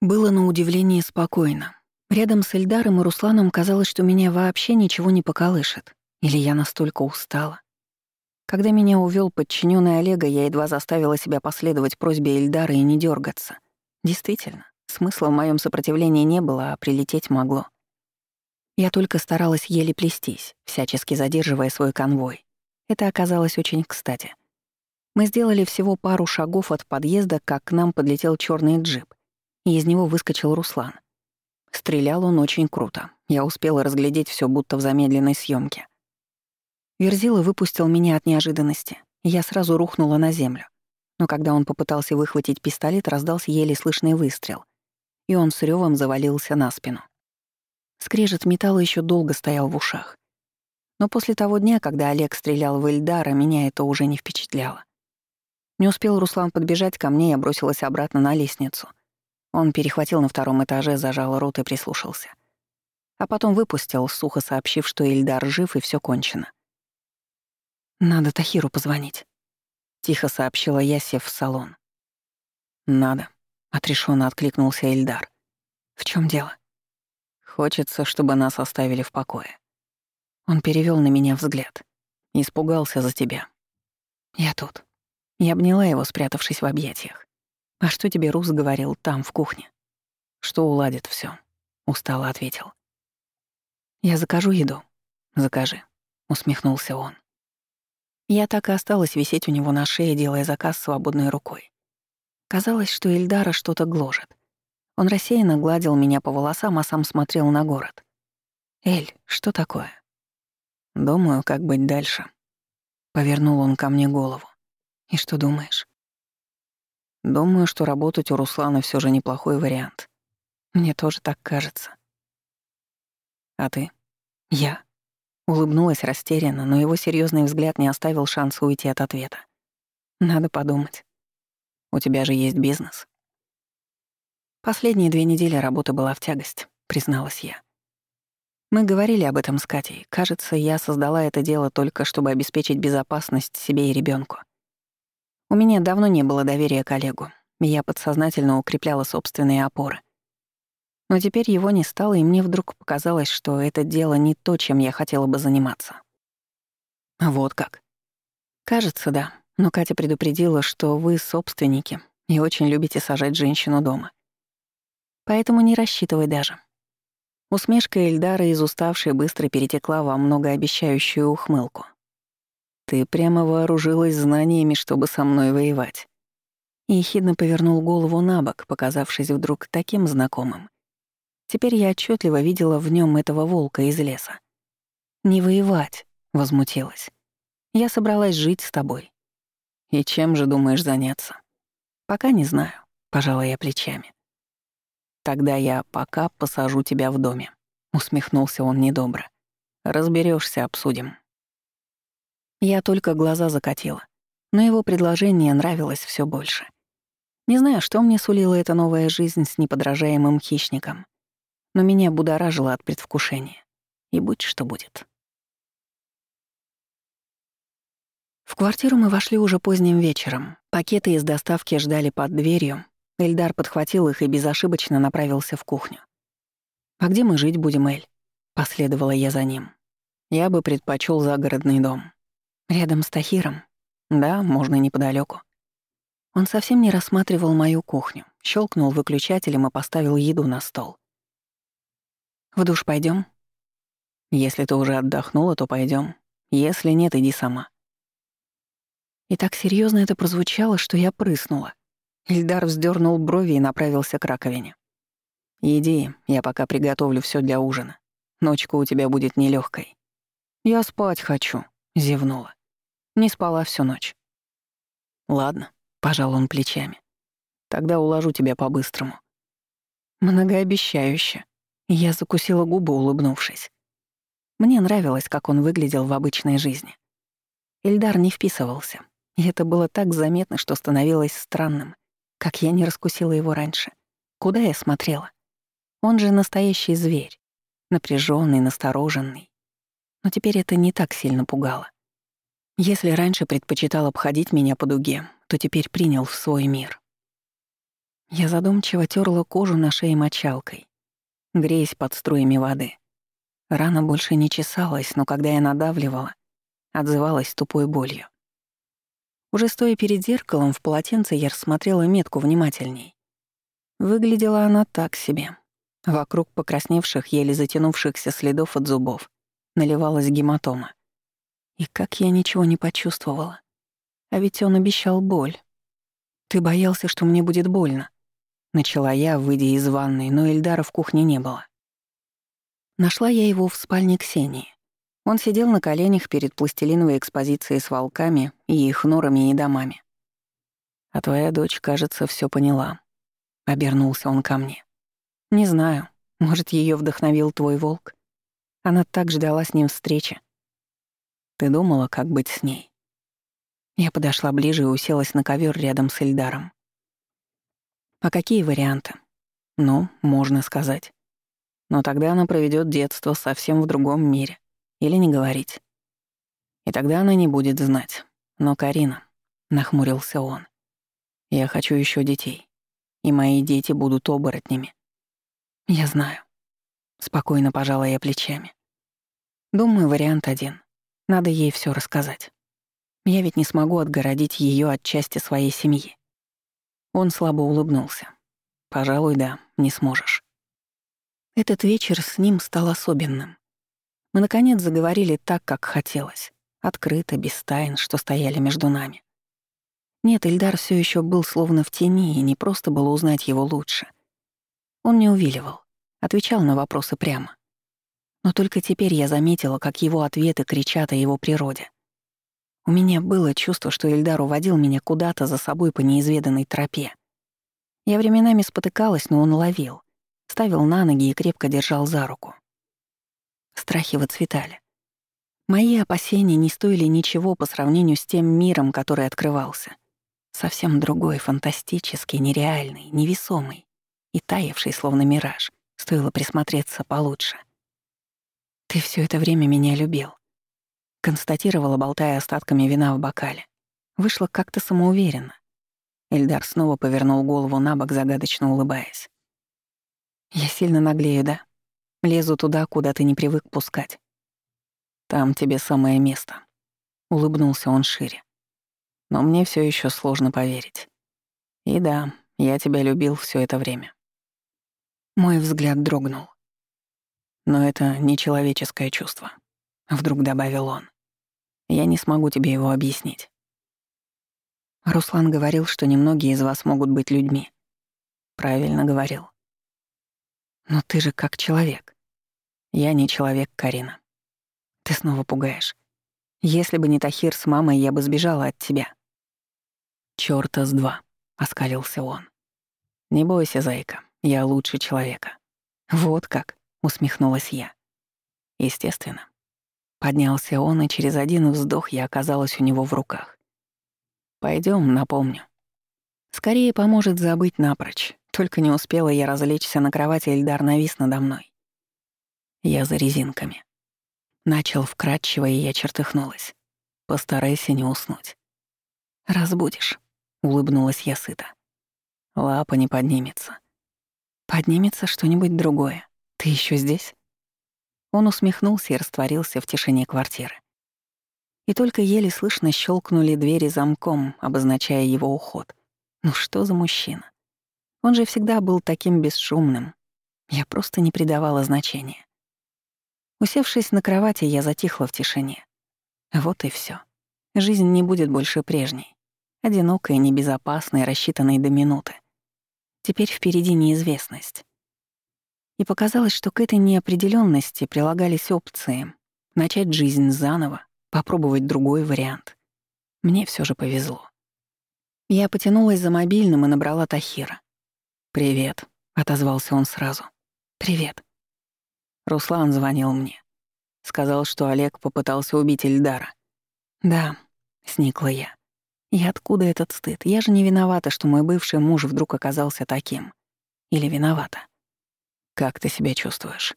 Было на удивление спокойно. Рядом с Эльдаром и Русланом казалось, что меня вообще ничего не поколышет. Или я настолько устала. Когда меня увел подчиненный Олега, я едва заставила себя последовать просьбе Эльдара и не дергаться. Действительно, смысла в моем сопротивлении не было, а прилететь могло. Я только старалась еле плестись, всячески задерживая свой конвой. Это оказалось очень кстати. Мы сделали всего пару шагов от подъезда, как к нам подлетел черный джип и из него выскочил Руслан. Стрелял он очень круто. Я успела разглядеть все будто в замедленной съемке. Верзила выпустил меня от неожиданности, я сразу рухнула на землю. Но когда он попытался выхватить пистолет, раздался еле слышный выстрел, и он с ревом завалился на спину. Скрежет металла еще долго стоял в ушах. Но после того дня, когда Олег стрелял в Эльдара, меня это уже не впечатляло. Не успел Руслан подбежать ко мне, я бросилась обратно на лестницу — он перехватил на втором этаже, зажал рот и прислушался. А потом выпустил, сухо сообщив, что Ильдар жив и все кончено. «Надо Тахиру позвонить», — тихо сообщила я, сев в салон. «Надо», — отрешенно откликнулся Ильдар. «В чем дело?» «Хочется, чтобы нас оставили в покое». Он перевел на меня взгляд. Испугался за тебя. Я тут. Я обняла его, спрятавшись в объятиях. «А что тебе Рус говорил там, в кухне?» «Что уладит все, устало ответил. «Я закажу еду». «Закажи», — усмехнулся он. Я так и осталась висеть у него на шее, делая заказ свободной рукой. Казалось, что Эльдара что-то гложет. Он рассеянно гладил меня по волосам, а сам смотрел на город. «Эль, что такое?» «Думаю, как быть дальше». Повернул он ко мне голову. «И что думаешь?» Думаю, что работать у Руслана все же неплохой вариант. Мне тоже так кажется. А ты? Я. Улыбнулась растерянно, но его серьезный взгляд не оставил шанса уйти от ответа. Надо подумать. У тебя же есть бизнес. Последние две недели работа была в тягость, призналась я. Мы говорили об этом с Катей. Кажется, я создала это дело только чтобы обеспечить безопасность себе и ребенку. У меня давно не было доверия коллегу, и я подсознательно укрепляла собственные опоры. Но теперь его не стало, и мне вдруг показалось, что это дело не то, чем я хотела бы заниматься. Вот как. Кажется, да. Но Катя предупредила, что вы собственники и очень любите сажать женщину дома. Поэтому не рассчитывай даже. Усмешка Эльдара из уставшей быстро перетекла во многообещающую ухмылку. Ты прямо вооружилась знаниями, чтобы со мной воевать. И ехидно повернул голову на бок, показавшись вдруг таким знакомым. Теперь я отчетливо видела в нем этого волка из леса. «Не воевать», — возмутилась. «Я собралась жить с тобой». «И чем же думаешь заняться?» «Пока не знаю», — пожала я плечами. «Тогда я пока посажу тебя в доме», — усмехнулся он недобро. Разберешься, обсудим». Я только глаза закатила, но его предложение нравилось все больше. Не знаю, что мне сулила эта новая жизнь с неподражаемым хищником, но меня будоражило от предвкушения. И будь что будет. В квартиру мы вошли уже поздним вечером. Пакеты из доставки ждали под дверью. Эльдар подхватил их и безошибочно направился в кухню. «А где мы жить будем, Эль?» Последовала я за ним. Я бы предпочел загородный дом. Рядом с Тахиром? Да, можно неподалеку. Он совсем не рассматривал мою кухню, щелкнул выключателем и поставил еду на стол. В душ пойдем? Если ты уже отдохнула, то пойдем. Если нет, иди сама. И так серьезно это прозвучало, что я прыснула. Ильдар вздернул брови и направился к раковине. «Иди, я пока приготовлю все для ужина. Ночка у тебя будет нелегкой. «Я спать хочу», — зевнула. Не спала всю ночь. Ладно, пожал он плечами. Тогда уложу тебя по-быстрому. Многообещающе. Я закусила губы, улыбнувшись. Мне нравилось, как он выглядел в обычной жизни. Ильдар не вписывался, и это было так заметно, что становилось странным, как я не раскусила его раньше. Куда я смотрела? Он же настоящий зверь, напряженный, настороженный. Но теперь это не так сильно пугало. Если раньше предпочитал обходить меня по дуге, то теперь принял в свой мир. Я задумчиво терла кожу на шее мочалкой, греясь под струями воды. Рана больше не чесалась, но когда я надавливала, отзывалась тупой болью. Уже стоя перед зеркалом в полотенце, я рассмотрела метку внимательней. Выглядела она так себе. Вокруг покрасневших, еле затянувшихся следов от зубов наливалась гематома. И как я ничего не почувствовала. А ведь он обещал боль. «Ты боялся, что мне будет больно?» Начала я, выйдя из ванной, но Эльдара в кухне не было. Нашла я его в спальне Ксении. Он сидел на коленях перед пластилиновой экспозицией с волками и их норами и домами. «А твоя дочь, кажется, все поняла», — обернулся он ко мне. «Не знаю, может, ее вдохновил твой волк? Она так ждала с ним встречи. Ты думала, как быть с ней?» Я подошла ближе и уселась на ковер рядом с Эльдаром. А какие варианты? Ну, можно сказать. Но тогда она проведет детство совсем в другом мире. Или не говорить. И тогда она не будет знать. Но Карина, нахмурился он. Я хочу еще детей. И мои дети будут оборотнями. Я знаю. Спокойно пожала я плечами. Думаю, вариант один. Надо ей все рассказать. Я ведь не смогу отгородить ее от части своей семьи. Он слабо улыбнулся. «Пожалуй, да, не сможешь». Этот вечер с ним стал особенным. Мы, наконец, заговорили так, как хотелось. Открыто, без тайн, что стояли между нами. Нет, Ильдар все еще был словно в тени, и не просто было узнать его лучше. Он не увиливал, отвечал на вопросы прямо. Но только теперь я заметила, как его ответы кричат о его природе. У меня было чувство, что Эльдар уводил меня куда-то за собой по неизведанной тропе. Я временами спотыкалась, но он ловил, ставил на ноги и крепко держал за руку. Страхи выцветали. Мои опасения не стоили ничего по сравнению с тем миром, который открывался. Совсем другой, фантастический, нереальный, невесомый и таявший, словно мираж. Стоило присмотреться получше. «Ты все это время меня любил», Констатировала, болтая остатками вина в бокале. Вышло как-то самоуверенно. Эльдар снова повернул голову на бок, загадочно улыбаясь. «Я сильно наглею, да? Лезу туда, куда ты не привык пускать. Там тебе самое место». Улыбнулся он шире. «Но мне все еще сложно поверить. И да, я тебя любил все это время». Мой взгляд дрогнул. Но это нечеловеческое чувство. Вдруг добавил он. Я не смогу тебе его объяснить. Руслан говорил, что немногие из вас могут быть людьми. Правильно говорил. Но ты же как человек. Я не человек, Карина. Ты снова пугаешь. Если бы не Тахир с мамой, я бы сбежала от тебя. Чёрта с два, оскалился он. Не бойся, зайка, я лучше человека. Вот как, усмехнулась я. Естественно. Поднялся он, и через один вздох я оказалась у него в руках. Пойдем, напомню. Скорее поможет забыть напрочь. Только не успела я развлечься на кровати, Эльдар навис надо мной. Я за резинками. Начал вкрадчиво, и я чертыхнулась. Постарайся не уснуть. «Разбудишь», — улыбнулась я сыто. Лапа не поднимется. Поднимется что-нибудь другое. Ты еще здесь? Он усмехнулся и растворился в тишине квартиры. И только еле слышно щелкнули двери замком, обозначая его уход. Ну что за мужчина? Он же всегда был таким бесшумным. Я просто не придавала значения. Усевшись на кровати, я затихла в тишине. Вот и все. Жизнь не будет больше прежней. Одинокой, небезопасной, рассчитанной до минуты. Теперь впереди неизвестность. И показалось, что к этой неопределенности прилагались опции — начать жизнь заново, попробовать другой вариант. Мне все же повезло. Я потянулась за мобильным и набрала Тахира. «Привет», — отозвался он сразу. «Привет». Руслан звонил мне. Сказал, что Олег попытался убить Эльдара. «Да», — сникла я. «И откуда этот стыд? Я же не виновата, что мой бывший муж вдруг оказался таким. Или виновата?» Как ты себя чувствуешь?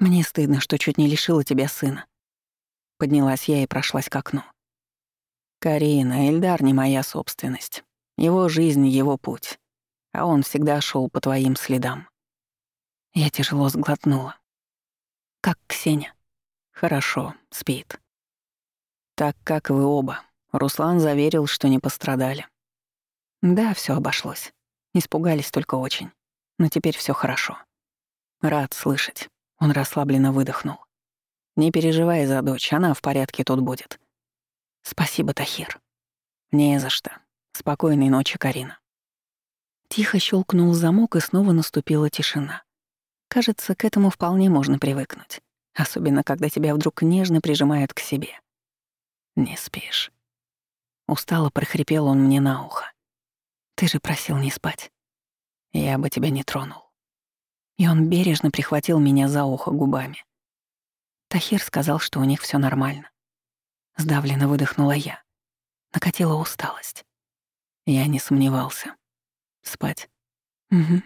Мне стыдно, что чуть не лишила тебя сына. Поднялась я и прошлась к окну. Карина, Эльдар не моя собственность. Его жизнь, его путь. а он всегда шел по твоим следам. Я тяжело сглотнула. Как Ксения? Хорошо, спит. Так как вы оба. Руслан заверил, что не пострадали. Да, все обошлось. Испугались только очень. Но теперь все хорошо. Рад слышать. Он расслабленно выдохнул. Не переживай за дочь, она в порядке тут будет. Спасибо, Тахир. Не за что. Спокойной ночи, Карина. Тихо щелкнул замок, и снова наступила тишина. Кажется, к этому вполне можно привыкнуть. Особенно, когда тебя вдруг нежно прижимают к себе. Не спишь. Устало прохрипел он мне на ухо. Ты же просил не спать. Я бы тебя не тронул. И он бережно прихватил меня за ухо губами. Тахир сказал, что у них все нормально. Сдавленно выдохнула я. Накатила усталость. Я не сомневался. Спать. Угу.